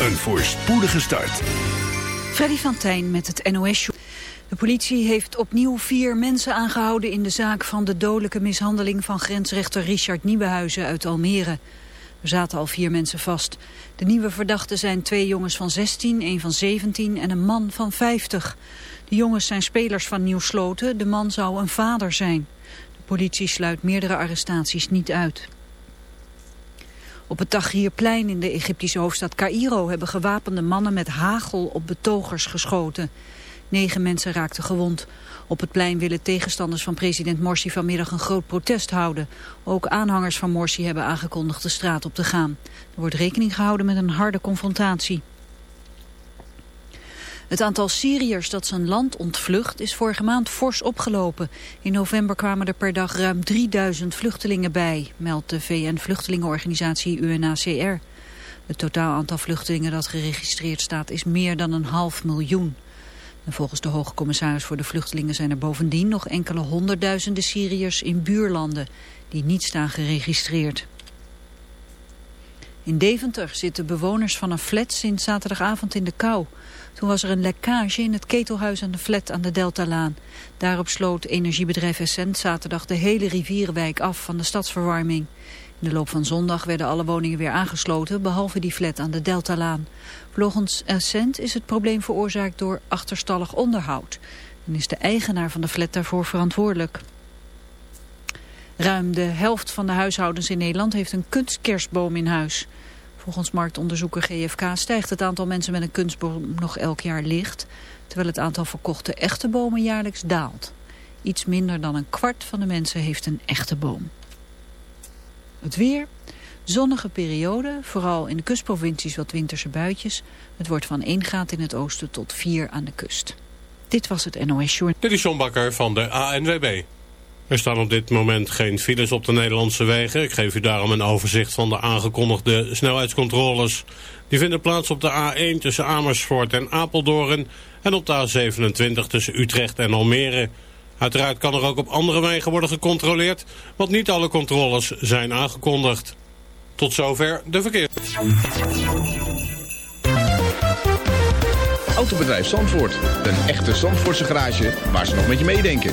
Een voorspoedige start. Freddy van Tijn met het NOS. De politie heeft opnieuw vier mensen aangehouden in de zaak van de dodelijke mishandeling van grensrechter Richard Nieuwenhuizen uit Almere. Er zaten al vier mensen vast. De nieuwe verdachten zijn twee jongens van 16, een van 17 en een man van 50. De jongens zijn spelers van Nieuw Sloten, de man zou een vader zijn. De politie sluit meerdere arrestaties niet uit. Op het Tahrirplein in de Egyptische hoofdstad Cairo hebben gewapende mannen met hagel op betogers geschoten. Negen mensen raakten gewond. Op het plein willen tegenstanders van president Morsi vanmiddag een groot protest houden. Ook aanhangers van Morsi hebben aangekondigd de straat op te gaan. Er wordt rekening gehouden met een harde confrontatie. Het aantal Syriërs dat zijn land ontvlucht is vorige maand fors opgelopen. In november kwamen er per dag ruim 3000 vluchtelingen bij, meldt de VN-vluchtelingenorganisatie UNHCR. Het totaal aantal vluchtelingen dat geregistreerd staat is meer dan een half miljoen. En volgens de hoge commissaris voor de vluchtelingen zijn er bovendien nog enkele honderdduizenden Syriërs in buurlanden die niet staan geregistreerd. In Deventer zitten bewoners van een flat sinds zaterdagavond in de kou. Toen was er een lekkage in het ketelhuis aan de flat aan de Deltalaan. Daarop sloot energiebedrijf Essent zaterdag de hele rivierenwijk af van de stadsverwarming. In de loop van zondag werden alle woningen weer aangesloten, behalve die flat aan de Deltalaan. Volgens Essent is het probleem veroorzaakt door achterstallig onderhoud. En is de eigenaar van de flat daarvoor verantwoordelijk. Ruim de helft van de huishoudens in Nederland heeft een kunstkerstboom in huis. Volgens marktonderzoeker GFK stijgt het aantal mensen met een kunstboom nog elk jaar licht, terwijl het aantal verkochte echte bomen jaarlijks daalt. Iets minder dan een kwart van de mensen heeft een echte boom. Het weer, zonnige periode, vooral in de kustprovincies wat winterse buitjes. Het wordt van 1 graad in het oosten tot 4 aan de kust. Dit was het NOS Journal. Dit is John Bakker van de ANWB. Er staan op dit moment geen files op de Nederlandse wegen. Ik geef u daarom een overzicht van de aangekondigde snelheidscontroles. Die vinden plaats op de A1 tussen Amersfoort en Apeldoorn... en op de A27 tussen Utrecht en Almere. Uiteraard kan er ook op andere wegen worden gecontroleerd... want niet alle controles zijn aangekondigd. Tot zover de verkeer. Autobedrijf Zandvoort. Een echte Zandvoortse garage waar ze nog met je meedenken.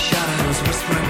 Shadows, whispering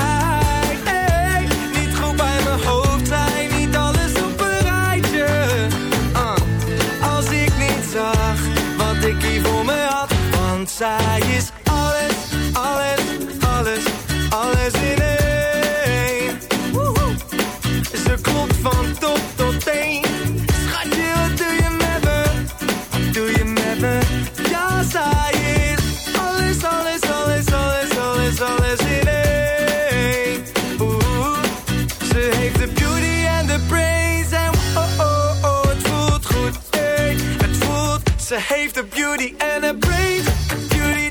Heeft de beauty en de brains. De beauty,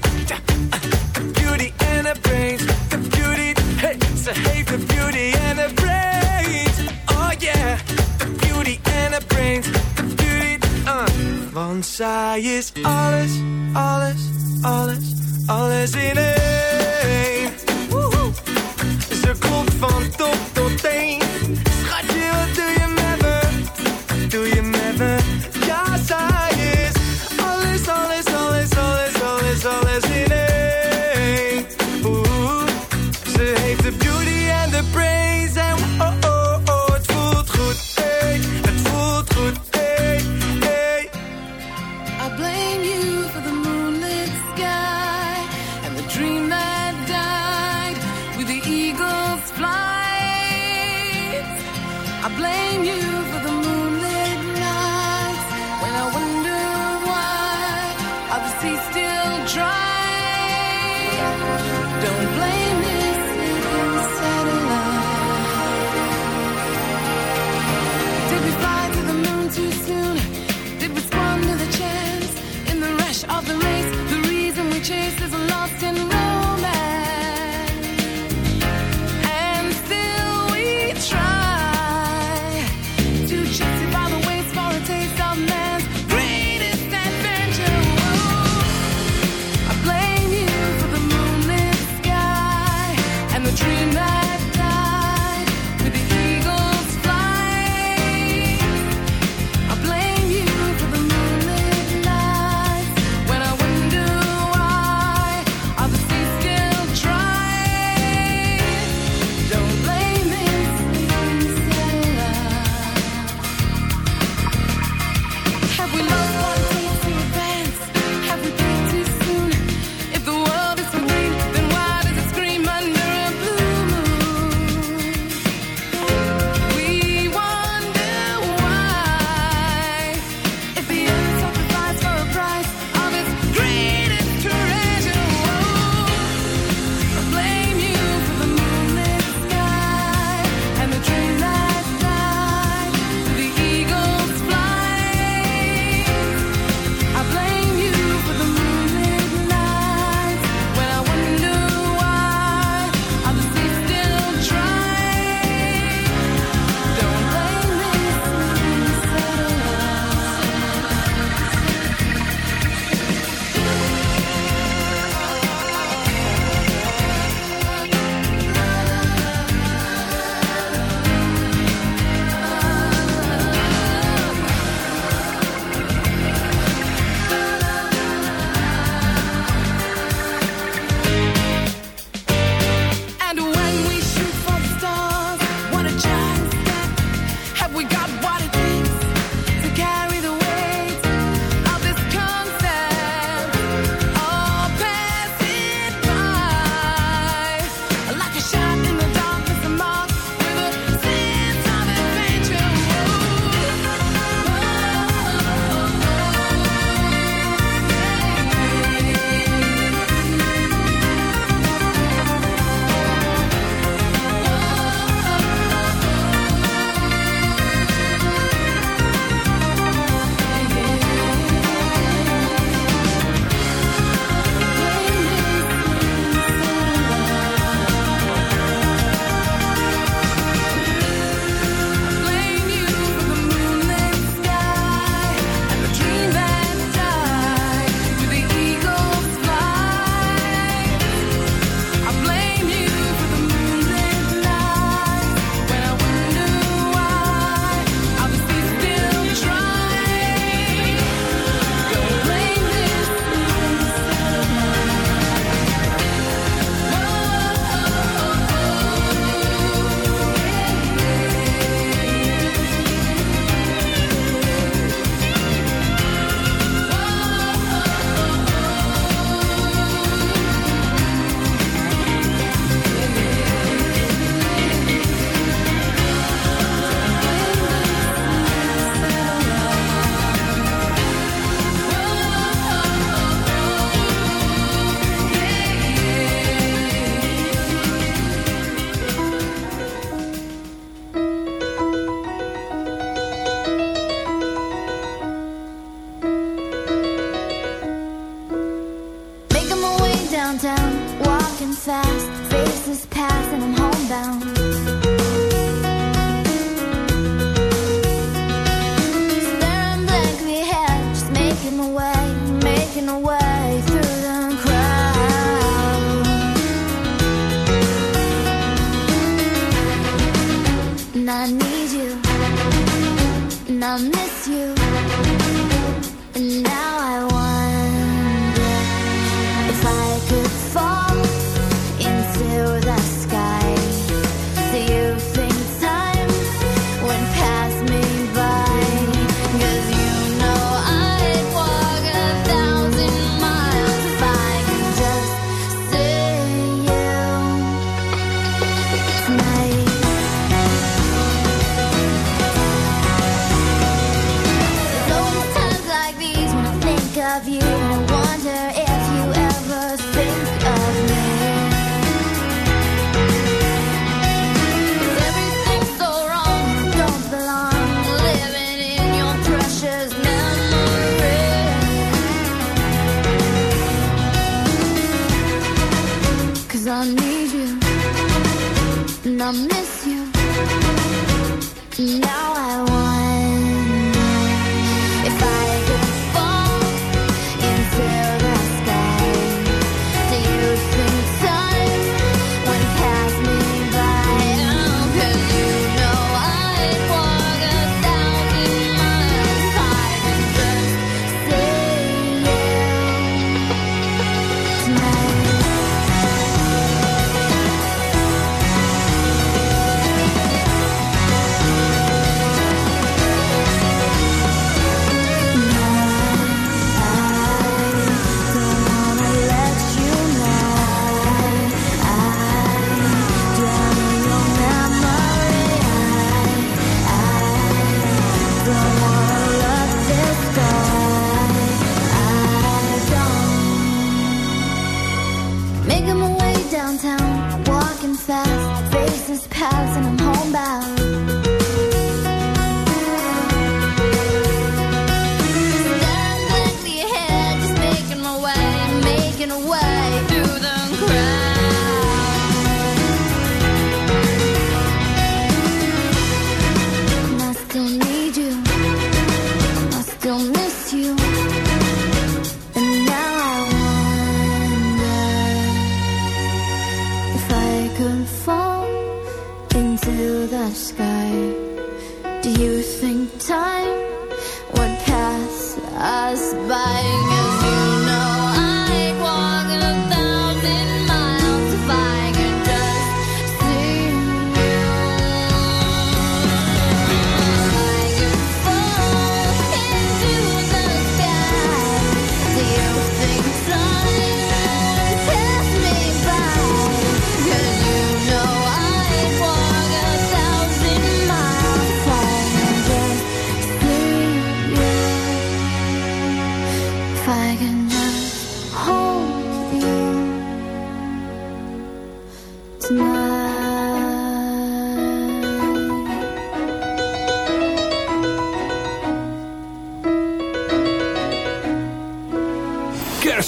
beauty en de brains. De beauty, hey, ze heeft de beauty en de brains. Oh yeah, de beauty en de brains. De beauty, uh. Want zij is alles, alles, alles, alles in één. Blame you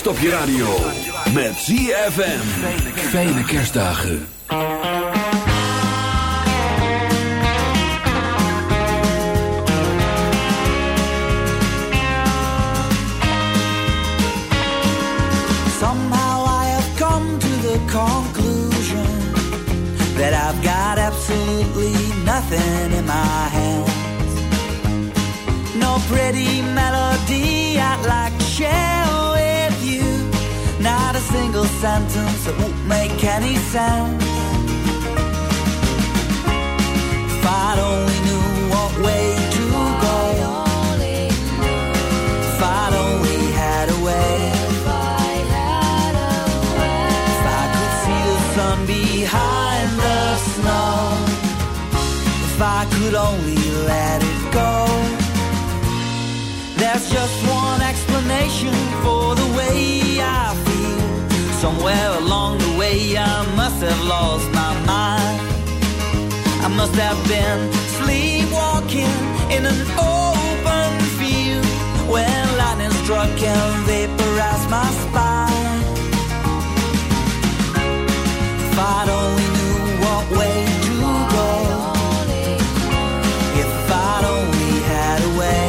kerst op je radio. Met ZFM. Fijne kerstdagen. Somehow I have come to the conclusion. That I've got absolutely nothing sentence that won't make any sense. If I'd only knew what way to go. If I'd only had a way. If I could see the sun behind the snow. If I could only let it go. There's just one explanation for the way I Somewhere along the way I must have lost my mind. I must have been sleepwalking in an open field When lightning struck and vaporized my spine. If I'd only knew what way to go If I'd only had a way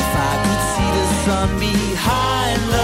If I could see the sun behind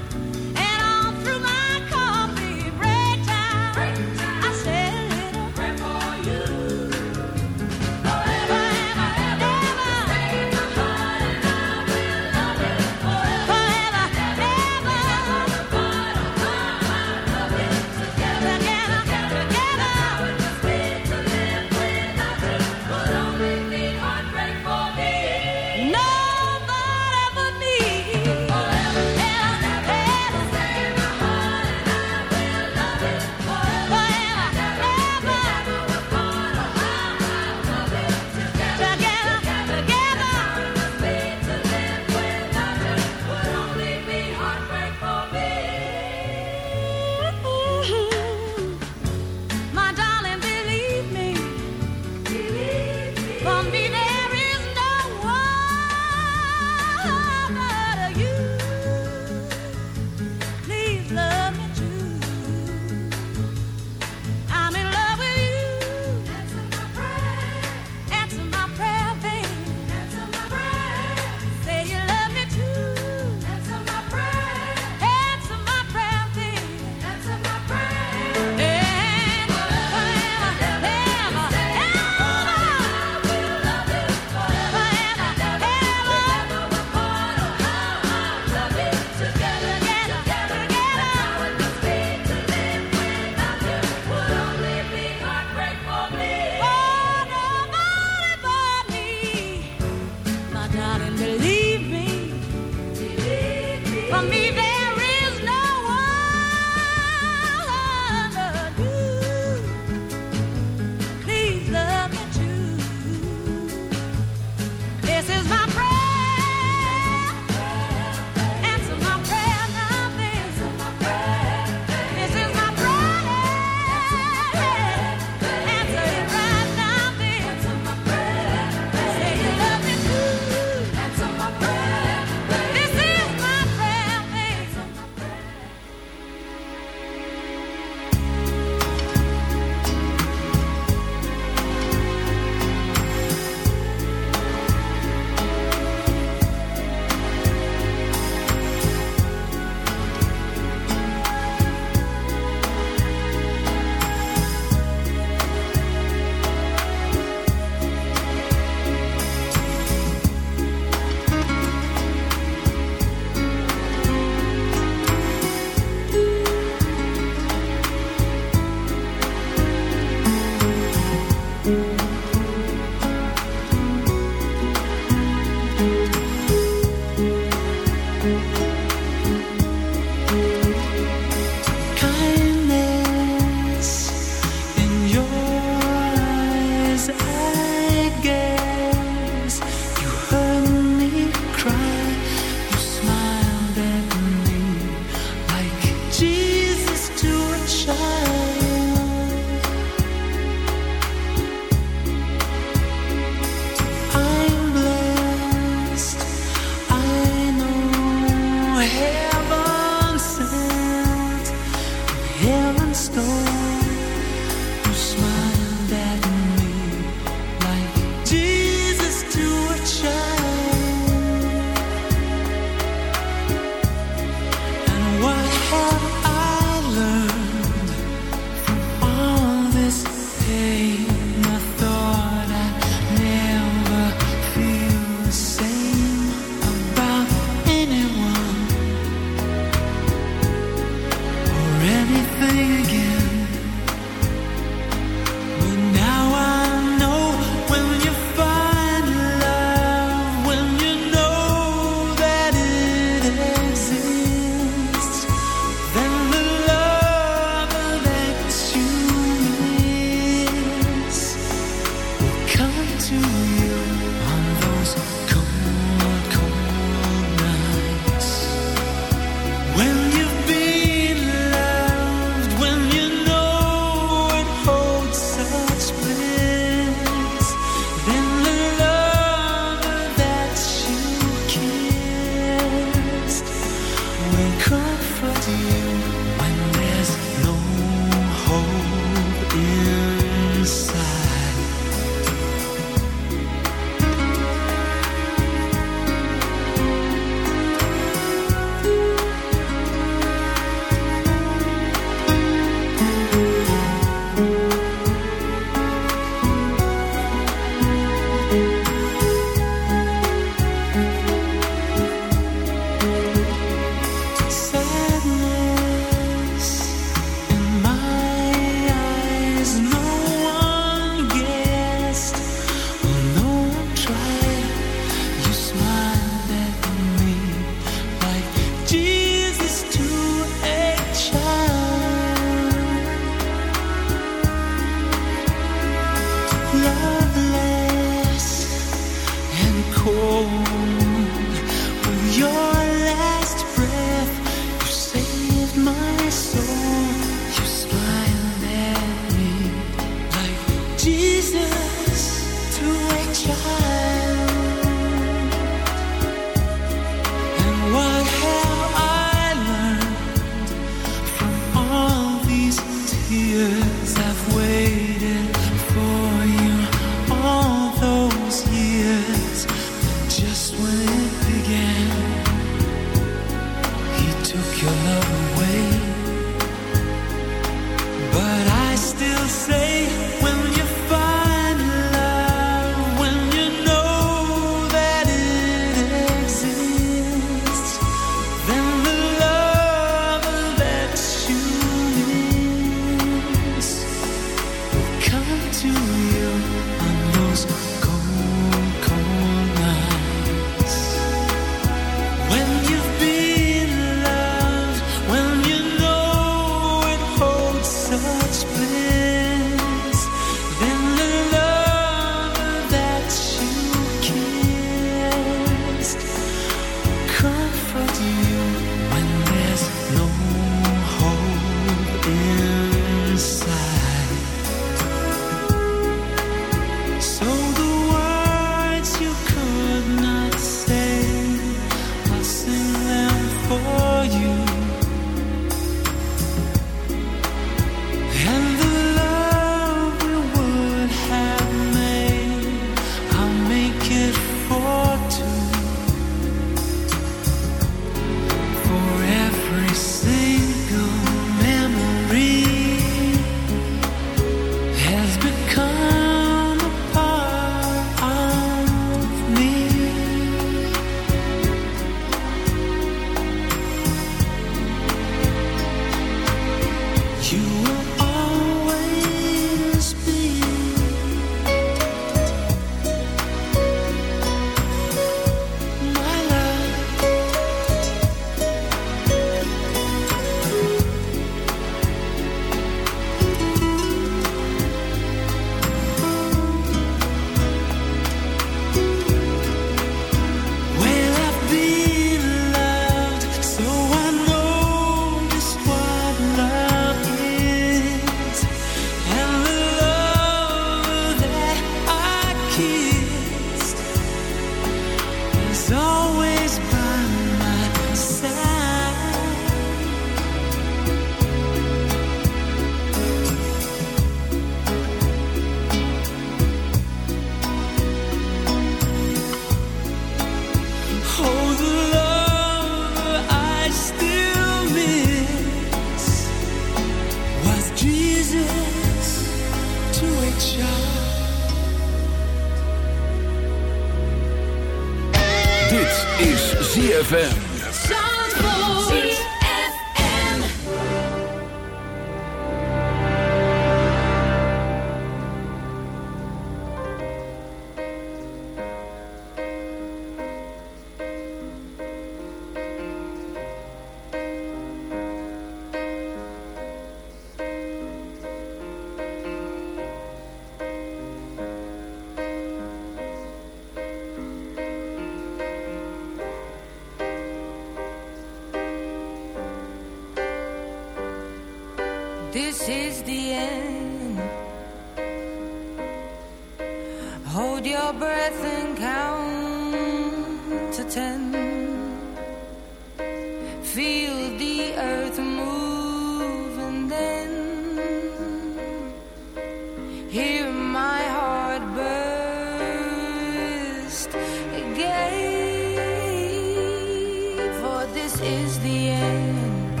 is the end.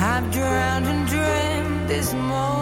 I've drowned and dreamed this moment.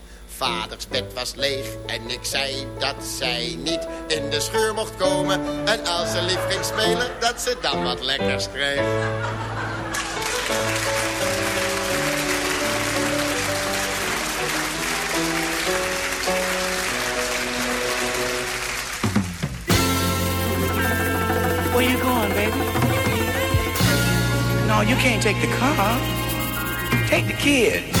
Vaders bed was leeg en ik zei dat zij niet in de scheur mocht komen. En als ze lief ging spelen, dat ze dan wat lekkers kreeg. Where you going, baby? No, you can't take the car. Take the kid.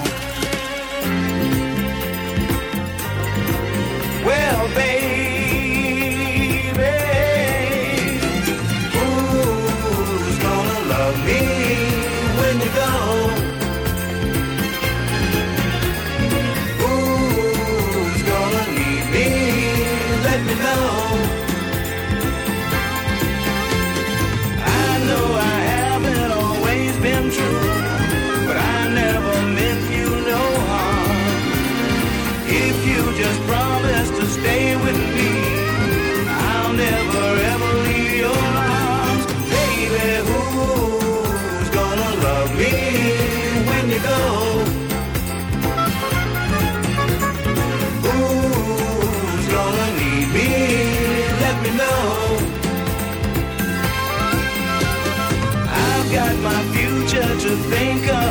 Think of.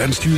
ZFM wenst u...